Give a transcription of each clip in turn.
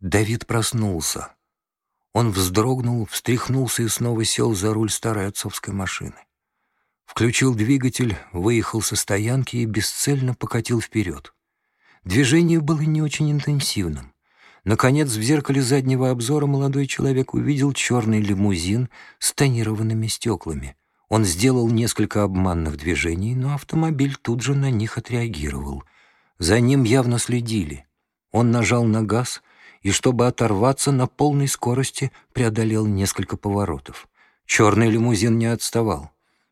Давид проснулся. Он вздрогнул, встряхнулся и снова сел за руль старой отцовской машины. Включил двигатель, выехал со стоянки и бесцельно покатил вперед. Движение было не очень интенсивным. Наконец, в зеркале заднего обзора молодой человек увидел черный лимузин с тонированными стеклами. Он сделал несколько обманных движений, но автомобиль тут же на них отреагировал. За ним явно следили. Он нажал на газ и, чтобы оторваться, на полной скорости преодолел несколько поворотов. Черный лимузин не отставал.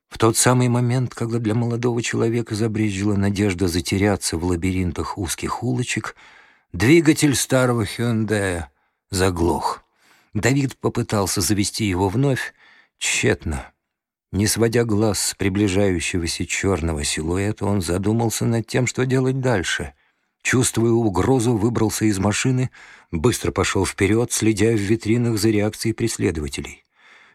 В тот самый момент, когда для молодого человека забрежила надежда затеряться в лабиринтах узких улочек, двигатель старого Хюндая заглох. Давид попытался завести его вновь, тщетно. Не сводя глаз с приближающегося черного силуэта, он задумался над тем, что делать дальше. Чувствуя угрозу, выбрался из машины, быстро пошел вперед, следя в витринах за реакцией преследователей.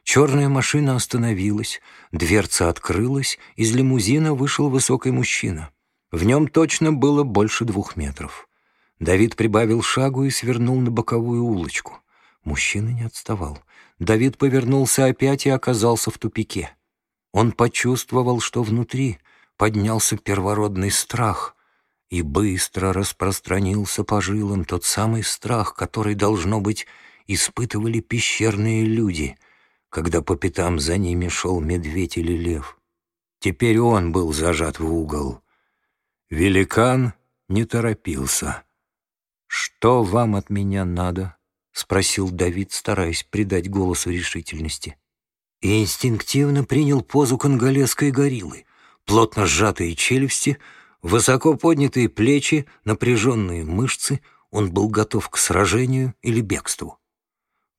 Черная машина остановилась, дверца открылась, из лимузина вышел высокий мужчина. В нем точно было больше двух метров. Давид прибавил шагу и свернул на боковую улочку. Мужчина не отставал. Давид повернулся опять и оказался в тупике. Он почувствовал, что внутри поднялся первородный страх и быстро распространился по жилам тот самый страх, который, должно быть, испытывали пещерные люди, когда по пятам за ними шел медведь или лев. Теперь он был зажат в угол. Великан не торопился. «Что вам от меня надо?» — спросил Давид, стараясь придать голосу решительности и инстинктивно принял позу конголезской гориллы. Плотно сжатые челюсти, высоко поднятые плечи, напряженные мышцы, он был готов к сражению или бегству.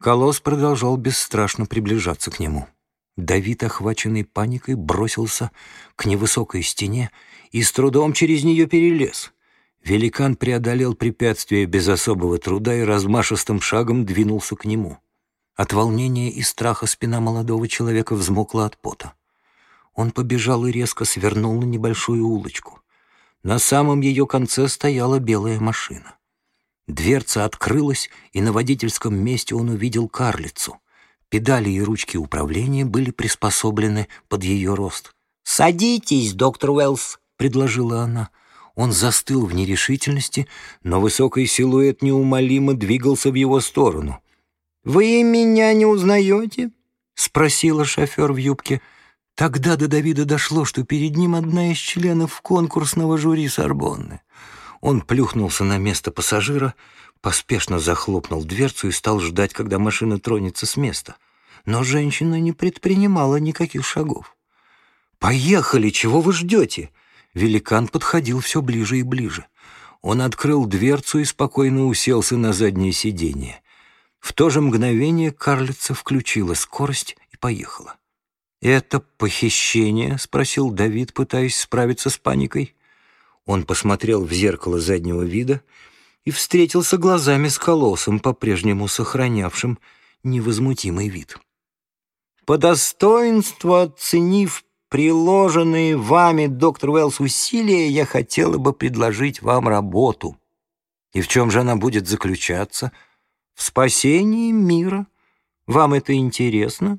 Колосс продолжал бесстрашно приближаться к нему. Давид, охваченный паникой, бросился к невысокой стене и с трудом через нее перелез. Великан преодолел препятствие без особого труда и размашистым шагом двинулся к нему. От волнения и страха спина молодого человека взмокла от пота. Он побежал и резко свернул на небольшую улочку. На самом ее конце стояла белая машина. Дверца открылась, и на водительском месте он увидел карлицу. Педали и ручки управления были приспособлены под ее рост. «Садитесь, доктор Уэллс», — предложила она. Он застыл в нерешительности, но высокий силуэт неумолимо двигался в его сторону. «Вы меня не узнаете?» — спросила шофер в юбке. Тогда до Давида дошло, что перед ним одна из членов конкурсного жюри Сорбонны. Он плюхнулся на место пассажира, поспешно захлопнул дверцу и стал ждать, когда машина тронется с места. Но женщина не предпринимала никаких шагов. «Поехали! Чего вы ждете?» Великан подходил все ближе и ближе. Он открыл дверцу и спокойно уселся на заднее сиденье. В то же мгновение карлица включила скорость и поехала. «Это похищение?» — спросил Давид, пытаясь справиться с паникой. Он посмотрел в зеркало заднего вида и встретился глазами с колоссом, по-прежнему сохранявшим невозмутимый вид. «По достоинству оценив приложенные вами, доктор Уэллс, усилия, я хотела бы предложить вам работу». «И в чем же она будет заключаться?» в спасении мира. Вам это интересно?»